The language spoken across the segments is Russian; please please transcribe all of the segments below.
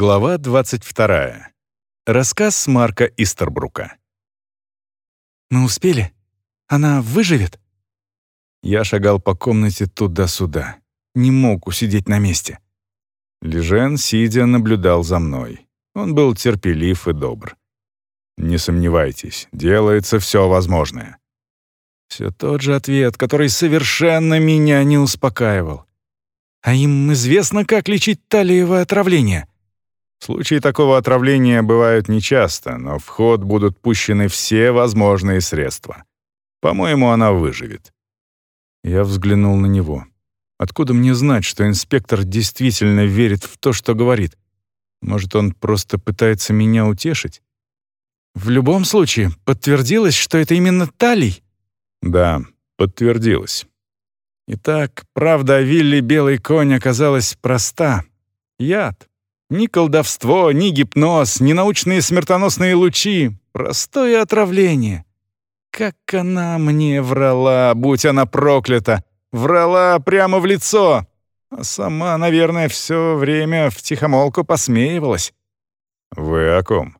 Глава 22. Рассказ Марка Истербрука. «Мы успели? Она выживет?» Я шагал по комнате туда-сюда. Не мог усидеть на месте. Лежен, сидя, наблюдал за мной. Он был терпелив и добр. «Не сомневайтесь, делается все возможное». Все тот же ответ, который совершенно меня не успокаивал. «А им известно, как лечить талиевое отравление?» Случаи такого отравления бывают нечасто, но в ход будут пущены все возможные средства. По-моему, она выживет. Я взглянул на него. Откуда мне знать, что инспектор действительно верит в то, что говорит? Может, он просто пытается меня утешить? В любом случае, подтвердилось, что это именно Талий? Да, подтвердилось. Итак, правда о Вилли Белый конь оказалась проста. Яд. Ни колдовство, ни гипноз, ни научные смертоносные лучи. Простое отравление. Как она мне врала, будь она проклята. Врала прямо в лицо. А сама, наверное, все время втихомолку посмеивалась. «Вы о ком?»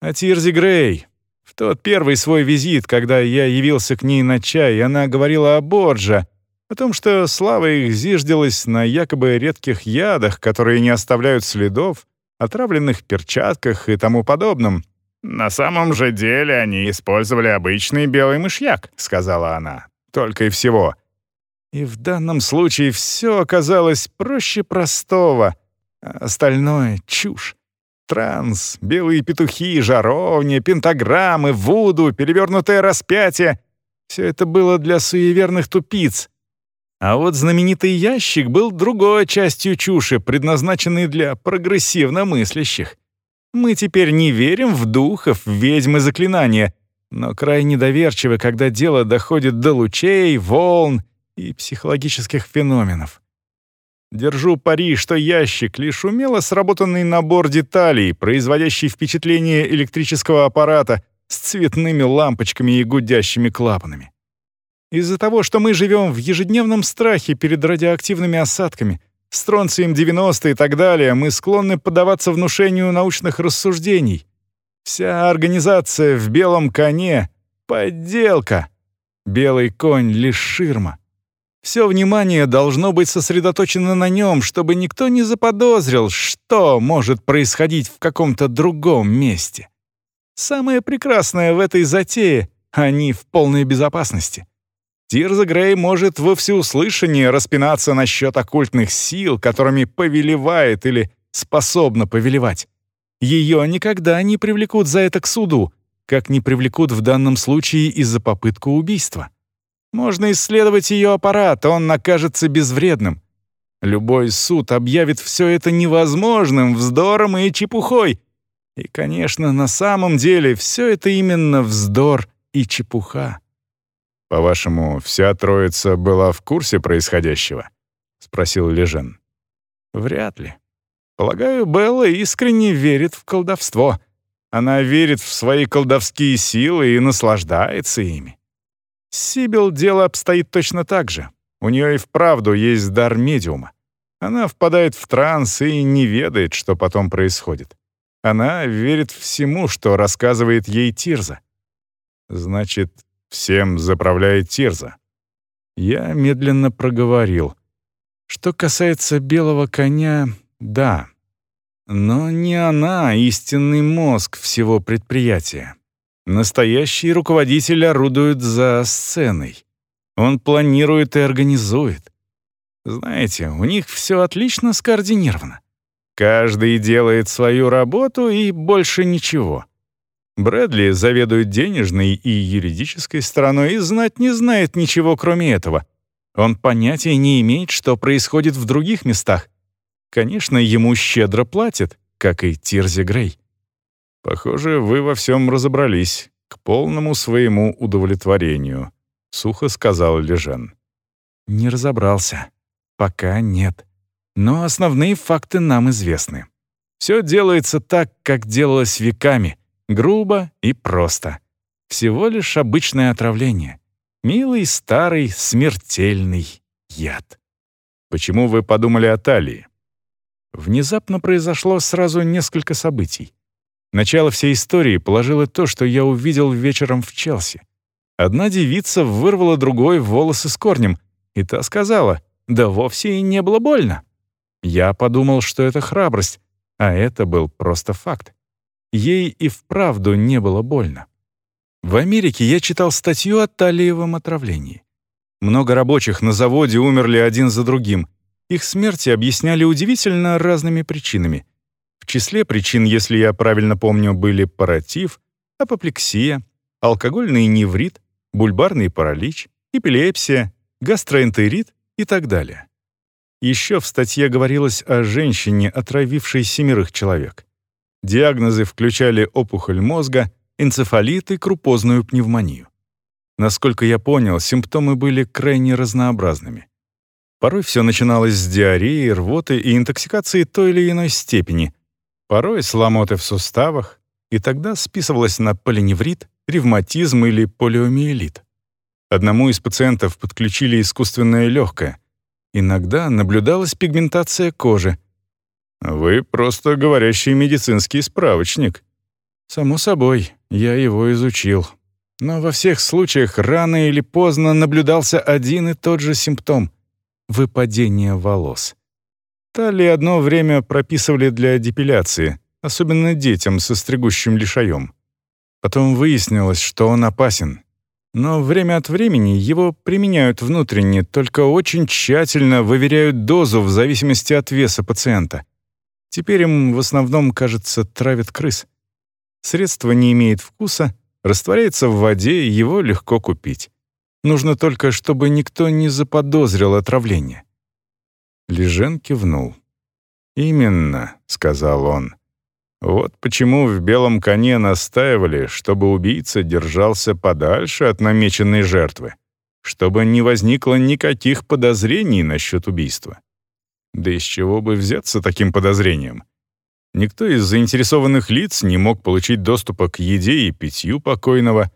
«О Тирзи Грей. В тот первый свой визит, когда я явился к ней на чай, она говорила о Борджа, о том, что слава их зиждилась на якобы редких ядах, которые не оставляют следов, отравленных перчатках и тому подобном. «На самом же деле они использовали обычный белый мышьяк», — сказала она. «Только и всего». И в данном случае все оказалось проще простого. Остальное — чушь. Транс, белые петухи, жаровни, пентаграммы, вуду, перевернутое распятие — все это было для суеверных тупиц, а вот знаменитый ящик был другой частью чуши, предназначенной для прогрессивно мыслящих. Мы теперь не верим в духов, ведьм и заклинания, но крайне доверчивы, когда дело доходит до лучей, волн и психологических феноменов. Держу пари, что ящик — лишь умело сработанный набор деталей, производящий впечатление электрического аппарата с цветными лампочками и гудящими клапанами. Из-за того, что мы живем в ежедневном страхе перед радиоактивными осадками, стронцием-90 и так далее, мы склонны поддаваться внушению научных рассуждений. Вся организация в белом коне — подделка. Белый конь — лишь ширма. Все внимание должно быть сосредоточено на нем, чтобы никто не заподозрил, что может происходить в каком-то другом месте. Самое прекрасное в этой затее — они в полной безопасности. Тирза Грей может во всеуслышание распинаться насчет оккультных сил, которыми повелевает или способна повелевать. Ее никогда не привлекут за это к суду, как не привлекут в данном случае из-за попытки убийства. Можно исследовать ее аппарат, он окажется безвредным. Любой суд объявит все это невозможным, вздором и чепухой. И, конечно, на самом деле все это именно вздор и чепуха. «По-вашему, вся троица была в курсе происходящего?» — спросил Лежен. «Вряд ли. Полагаю, Белла искренне верит в колдовство. Она верит в свои колдовские силы и наслаждается ими. Сибил дело обстоит точно так же. У нее и вправду есть дар медиума. Она впадает в транс и не ведает, что потом происходит. Она верит всему, что рассказывает ей Тирза. Значит, Всем заправляет Тирза. Я медленно проговорил. Что касается белого коня, да. Но не она истинный мозг всего предприятия. Настоящий руководитель орудует за сценой. Он планирует и организует. Знаете, у них все отлично скоординировано. Каждый делает свою работу и больше ничего. Брэдли заведует денежной и юридической стороной и знать не знает ничего, кроме этого. Он понятия не имеет, что происходит в других местах. Конечно, ему щедро платят, как и Тирзе Грей. «Похоже, вы во всем разобрались, к полному своему удовлетворению», — сухо сказал Лежен. «Не разобрался. Пока нет. Но основные факты нам известны. Все делается так, как делалось веками. Грубо и просто. Всего лишь обычное отравление. Милый, старый, смертельный яд. Почему вы подумали о талии? Внезапно произошло сразу несколько событий. Начало всей истории положило то, что я увидел вечером в Челси. Одна девица вырвала другой волосы с корнем, и та сказала, да вовсе и не было больно. Я подумал, что это храбрость, а это был просто факт. Ей и вправду не было больно. В Америке я читал статью о талиевом отравлении. Много рабочих на заводе умерли один за другим. Их смерти объясняли удивительно разными причинами. В числе причин, если я правильно помню, были паратив, апоплексия, алкогольный неврит, бульбарный паралич, эпилепсия, гастроэнтерит и так далее. Еще в статье говорилось о женщине, отравившей семерых человек. Диагнозы включали опухоль мозга, энцефалит и крупозную пневмонию. Насколько я понял, симптомы были крайне разнообразными. Порой все начиналось с диареи, рвоты и интоксикации той или иной степени, порой с ломоты в суставах, и тогда списывалось на полиневрит, ревматизм или полиомиелит. Одному из пациентов подключили искусственное легкое. Иногда наблюдалась пигментация кожи. «Вы просто говорящий медицинский справочник». «Само собой, я его изучил», но во всех случаях рано или поздно наблюдался один и тот же симптом — выпадение волос. Талии одно время прописывали для депиляции, особенно детям со стригущим лишаем. Потом выяснилось, что он опасен. Но время от времени его применяют внутренне, только очень тщательно выверяют дозу в зависимости от веса пациента. Теперь им в основном, кажется, травят крыс. Средство не имеет вкуса — Растворяется в воде, и его легко купить. Нужно только, чтобы никто не заподозрил отравление. Лежен кивнул. «Именно», — сказал он. «Вот почему в белом коне настаивали, чтобы убийца держался подальше от намеченной жертвы, чтобы не возникло никаких подозрений насчет убийства. Да из чего бы взяться таким подозрением? Никто из заинтересованных лиц не мог получить доступа к еде и питью покойного.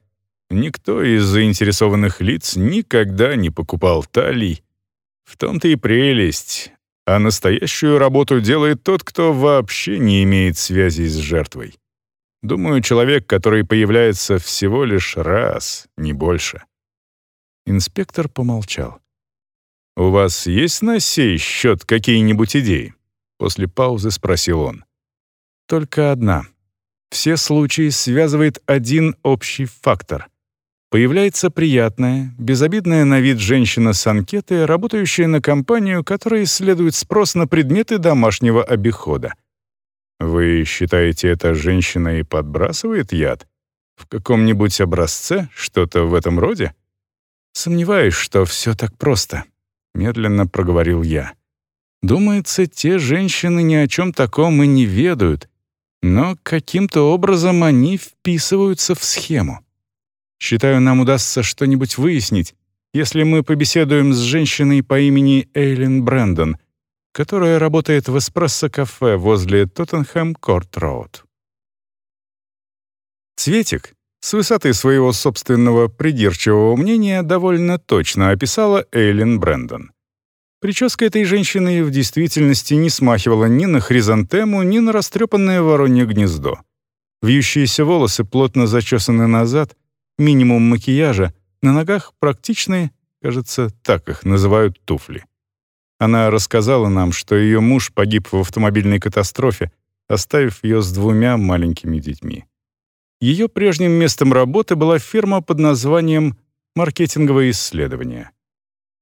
Никто из заинтересованных лиц никогда не покупал талий. В том-то и прелесть. А настоящую работу делает тот, кто вообще не имеет связи с жертвой. Думаю, человек, который появляется всего лишь раз, не больше. Инспектор помолчал. «У вас есть на сей счет какие-нибудь идеи?» После паузы спросил он только одна. Все случаи связывает один общий фактор. Появляется приятная, безобидная на вид женщина с анкеты, работающая на компанию, которая исследует спрос на предметы домашнего обихода. Вы считаете, эта женщина и подбрасывает яд? В каком-нибудь образце? Что-то в этом роде? Сомневаюсь, что все так просто, медленно проговорил я. Думается, те женщины ни о чем таком и не ведают, но каким-то образом они вписываются в схему. Считаю, нам удастся что-нибудь выяснить, если мы побеседуем с женщиной по имени Эйлин Брэндон, которая работает в эспрессо-кафе возле Тоттенхэм-Корт-Роуд. Цветик с высоты своего собственного придирчивого мнения довольно точно описала Эйлин Брэндон. Прическа этой женщины в действительности не смахивала ни на хризантему, ни на растрепанное воронье гнездо. Вьющиеся волосы плотно зачесаны назад, минимум макияжа, на ногах практичные, кажется, так их называют туфли. Она рассказала нам, что ее муж погиб в автомобильной катастрофе, оставив ее с двумя маленькими детьми. Ее прежним местом работы была фирма под названием «Маркетинговые исследования».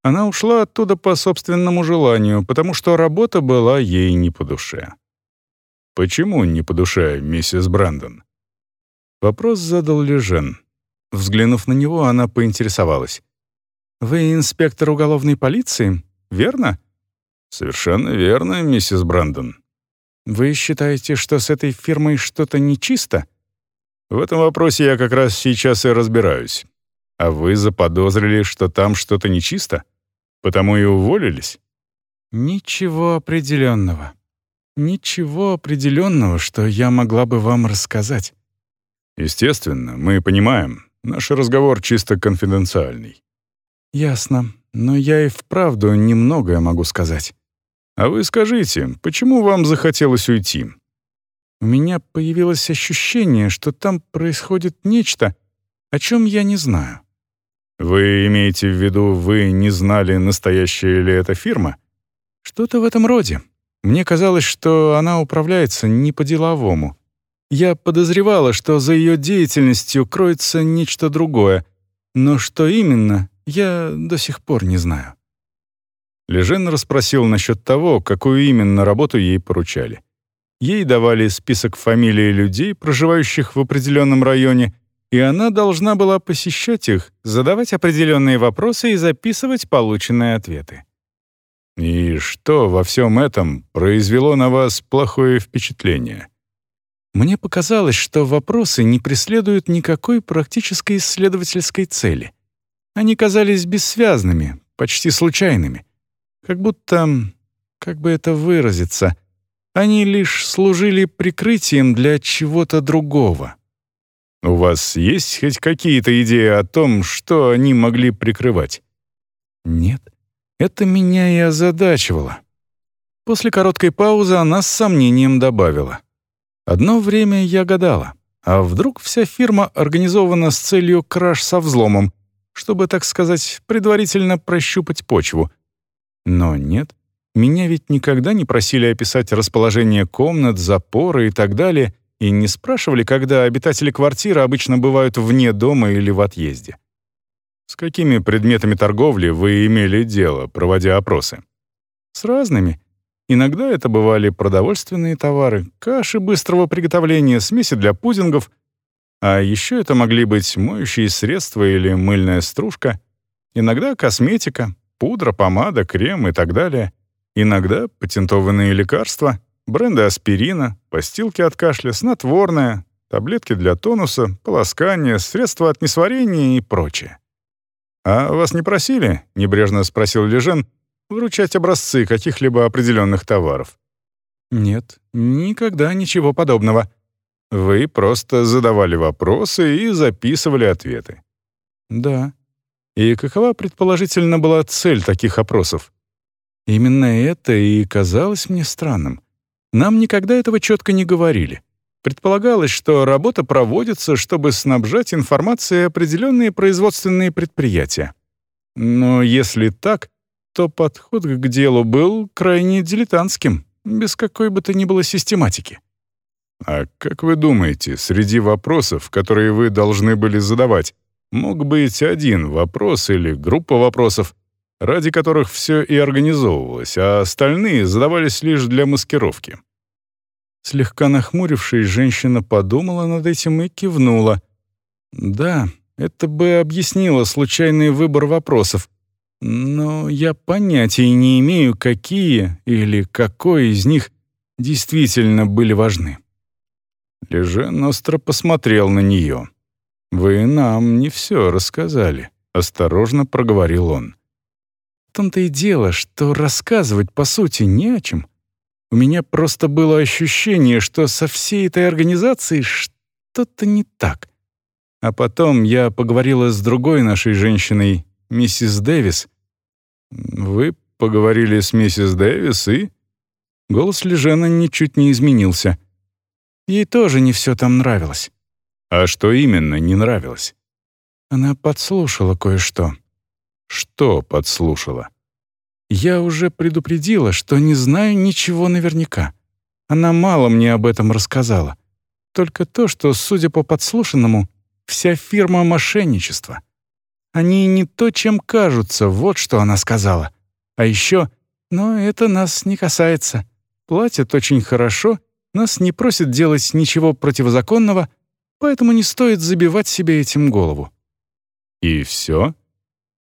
Она ушла оттуда по собственному желанию, потому что работа была ей не по душе. «Почему не по душе, миссис Брэндон?» Вопрос задал Лежен. Взглянув на него, она поинтересовалась. «Вы инспектор уголовной полиции, верно?» «Совершенно верно, миссис Брэндон». «Вы считаете, что с этой фирмой что-то нечисто?» «В этом вопросе я как раз сейчас и разбираюсь. А вы заподозрили, что там что-то нечисто?» Потому и уволились? Ничего определенного. Ничего определенного, что я могла бы вам рассказать. Естественно, мы понимаем. Наш разговор чисто конфиденциальный. Ясно. Но я и вправду немногое могу сказать. А вы скажите, почему вам захотелось уйти? У меня появилось ощущение, что там происходит нечто, о чем я не знаю. Вы имеете в виду, вы не знали, настоящая ли это фирма? Что-то в этом роде. Мне казалось, что она управляется не по-деловому. Я подозревала, что за ее деятельностью кроется нечто другое, но что именно, я до сих пор не знаю. Лежен расспросил насчет того, какую именно работу ей поручали. Ей давали список фамилий людей, проживающих в определенном районе, и она должна была посещать их, задавать определенные вопросы и записывать полученные ответы. И что во всем этом произвело на вас плохое впечатление? Мне показалось, что вопросы не преследуют никакой практической исследовательской цели. Они казались бессвязными, почти случайными. Как будто, как бы это выразиться, они лишь служили прикрытием для чего-то другого. У вас есть хоть какие-то идеи о том, что они могли прикрывать? Нет, это меня и озадачивало. После короткой паузы она с сомнением добавила — Одно время я гадала, а вдруг вся фирма организована с целью краж со взломом, чтобы, так сказать, предварительно прощупать почву. Но нет, меня ведь никогда не просили описать расположение комнат, запоры и так далее, и не спрашивали, когда обитатели квартиры обычно бывают вне дома или в отъезде. С какими предметами торговли вы имели дело, проводя опросы? С разными. Иногда это бывали продовольственные товары, каши быстрого приготовления, смеси для пудингов, а еще это могли быть моющие средства или мыльная стружка, иногда косметика, пудра, помада, крем и так далее, иногда патентованные лекарства, бренды аспирина, постилки от кашля, снотворное, таблетки для тонуса, полоскания, средства от несварения и прочее. «А вас не просили?» — небрежно спросил Лежен — вручать образцы каких-либо определенных товаров? Нет, никогда ничего подобного. Вы просто задавали вопросы и записывали ответы. Да. И какова, предположительно, была цель таких опросов? Именно это и казалось мне странным. Нам никогда этого четко не говорили. Предполагалось, что работа проводится, чтобы снабжать информацией определенные производственные предприятия. Но если так, то подход к делу был крайне дилетантским, без какой бы то ни было систематики. А как вы думаете, среди вопросов, которые вы должны были задавать, мог быть один вопрос или группа вопросов, ради которых все и организовывалось, а остальные задавались лишь для маскировки? Слегка нахмурившись, женщина подумала над этим и кивнула. «Да, это бы объяснило случайный выбор вопросов, но я понятия не имею, какие или какой из них действительно были важны. Лежен остро посмотрел на нее. «Вы нам не все рассказали», — осторожно проговорил он. Том-то и дело, что рассказывать, по сути, не о чем. У меня просто было ощущение, что со всей этой организацией что-то не так. А потом я поговорила с другой нашей женщиной, миссис Дэвис, «Вы поговорили с миссис Дэвис и...» Голос Лежена ничуть не изменился. Ей тоже не все там нравилось. А что именно не нравилось? Она подслушала кое-что. Что подслушала? Я уже предупредила, что не знаю ничего наверняка. Она мало мне об этом рассказала. Только то, что, судя по подслушанному, вся фирма мошенничества. Они не то, чем кажутся, вот что она сказала. А еще, но это нас не касается. Платят очень хорошо, нас не просят делать ничего противозаконного, поэтому не стоит забивать себе этим голову». «И все?»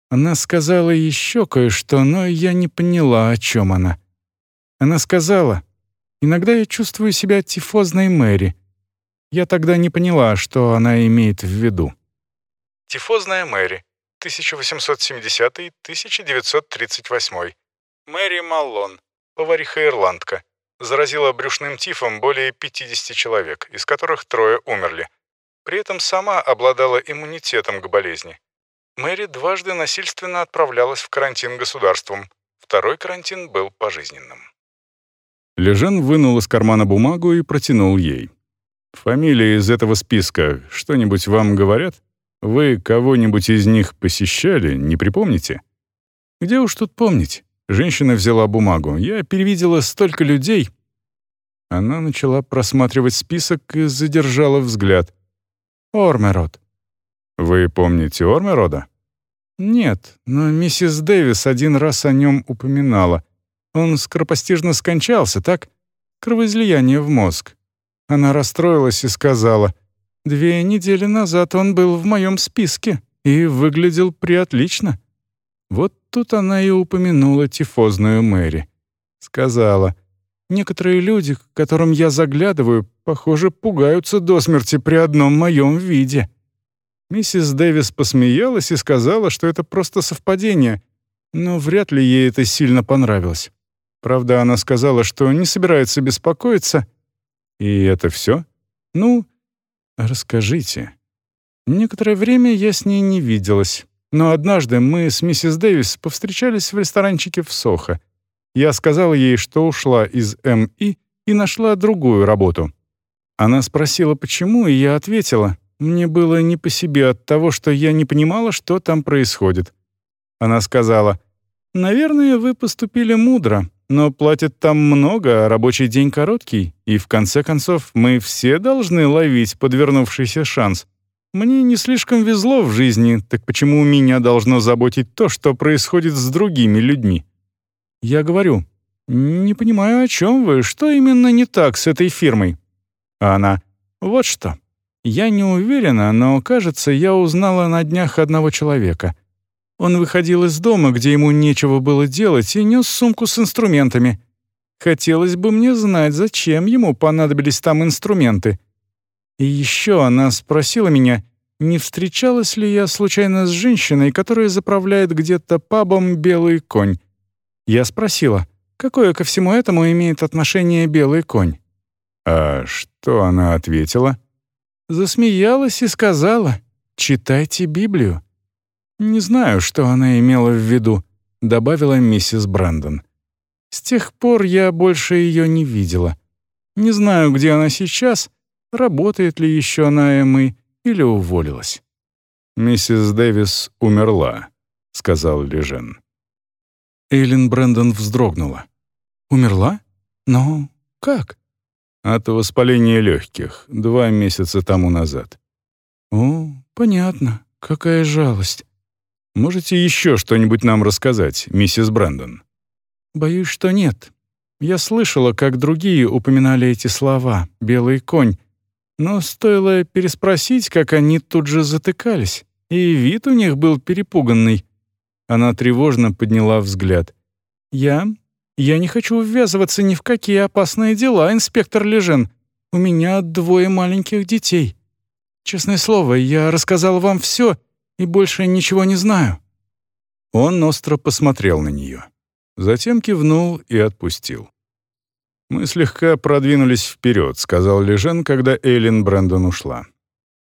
Она сказала еще кое-что, но я не поняла, о чем она. Она сказала, «Иногда я чувствую себя тифозной Мэри». Я тогда не поняла, что она имеет в виду. Тифозная Мэри 1870-1938. Мэри Маллон, повариха-ирландка, заразила брюшным тифом более 50 человек, из которых трое умерли. При этом сама обладала иммунитетом к болезни. Мэри дважды насильственно отправлялась в карантин государством. Второй карантин был пожизненным. Лежен вынул из кармана бумагу и протянул ей. «Фамилии из этого списка что-нибудь вам говорят? Вы кого-нибудь из них посещали, не припомните?» «Где уж тут помнить?» Женщина взяла бумагу. «Я перевидела столько людей». Она начала просматривать список и задержала взгляд. «Ормерод». «Вы помните Ормерода?» «Нет, но миссис Дэвис один раз о нем упоминала. Он скоропостижно скончался, так? Кровоизлияние в мозг». Она расстроилась и сказала, «Две недели назад он был в моем списке и выглядел приотлично». Вот тут она и упомянула тифозную Мэри. Сказала, «Некоторые люди, к которым я заглядываю, похоже, пугаются до смерти при одном моем виде». Миссис Дэвис посмеялась и сказала, что это просто совпадение, но вряд ли ей это сильно понравилось. Правда, она сказала, что не собирается беспокоиться. И это все? Ну, расскажите. Некоторое время я с ней не виделась, но однажды мы с миссис Дэвис повстречались в ресторанчике в Сохо. Я сказала ей, что ушла из МИ и нашла другую работу. Она спросила, почему, и я ответила, мне было не по себе от того, что я не понимала, что там происходит. Она сказала, «Наверное, вы поступили мудро, но платят там много, а рабочий день короткий, и в конце концов мы все должны ловить подвернувшийся шанс. Мне не слишком везло в жизни, так почему меня должно заботить то, что происходит с другими людьми?» Я говорю, «Не понимаю, о чем вы, что именно не так с этой фирмой?» А она, «Вот что». Я не уверена, но, кажется, я узнала на днях одного человека. Он выходил из дома, где ему нечего было делать, и нес сумку с инструментами. Хотелось бы мне знать, зачем ему понадобились там инструменты. И еще она спросила меня, не встречалась ли я случайно с женщиной, которая заправляет где-то пабом «Белый конь». Я спросила, какое ко всему этому имеет отношение «Белый конь». А что она ответила? Засмеялась и сказала «Читайте Библию». «Не знаю, что она имела в виду», — добавила миссис Брэндон. «С тех пор я больше ее не видела. Не знаю, где она сейчас, работает ли еще на ЭМИ или уволилась». «Миссис Дэвис умерла», — сказал Лежен. Эйлин Брэндон вздрогнула. «Умерла? Но как?» От воспаления легких, два месяца тому назад. «О, понятно. Какая жалость». «Можете еще что-нибудь нам рассказать, миссис Брэндон?» «Боюсь, что нет. Я слышала, как другие упоминали эти слова «белый конь», но стоило переспросить, как они тут же затыкались, и вид у них был перепуганный. Она тревожно подняла взгляд. «Я я не хочу ввязываться ни в какие опасные дела, инспектор Лежен. У меня двое маленьких детей. Честное слово, я рассказал вам все и больше ничего не знаю». Он остро посмотрел на нее. Затем кивнул и отпустил. «Мы слегка продвинулись вперед», — сказал Лежен, когда Эйлин Брэндон ушла.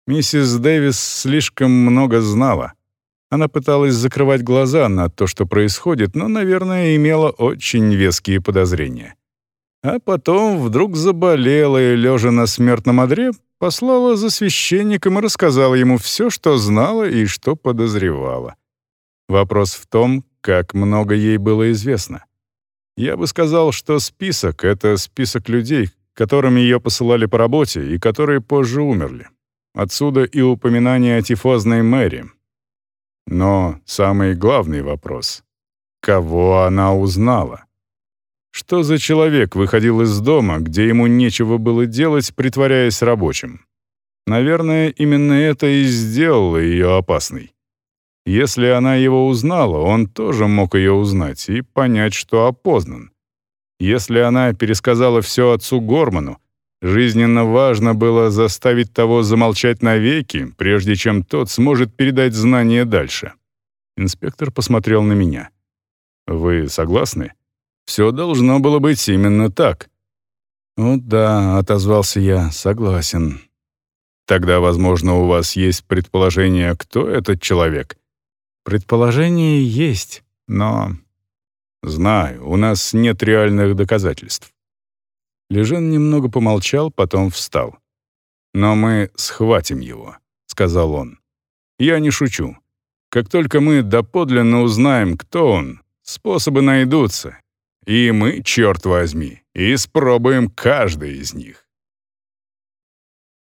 «Миссис Дэвис слишком много знала. Она пыталась закрывать глаза на то, что происходит, но, наверное, имела очень веские подозрения. А потом вдруг заболела и, лежа на смертном одре, послала за священником и рассказала ему все, что знала и что подозревала. Вопрос в том, как много ей было известно. Я бы сказал, что список — это список людей, которым ее посылали по работе и которые позже умерли. Отсюда и упоминание о тифозной Мэри, но самый главный вопрос — кого она узнала? Что за человек выходил из дома, где ему нечего было делать, притворяясь рабочим? Наверное, именно это и сделало ее опасной. Если она его узнала, он тоже мог ее узнать и понять, что опознан. Если она пересказала все отцу Горману, Жизненно важно было заставить того замолчать навеки, прежде чем тот сможет передать знания дальше. Инспектор посмотрел на меня. «Вы согласны? Все должно было быть именно так». «О да», — отозвался я, — «согласен». «Тогда, возможно, у вас есть предположение, кто этот человек?» «Предположение есть, но...» «Знаю, у нас нет реальных доказательств. Лежен немного помолчал, потом встал. «Но мы схватим его», — сказал он. «Я не шучу. Как только мы доподлинно узнаем, кто он, способы найдутся. И мы, черт возьми, испробуем каждый из них».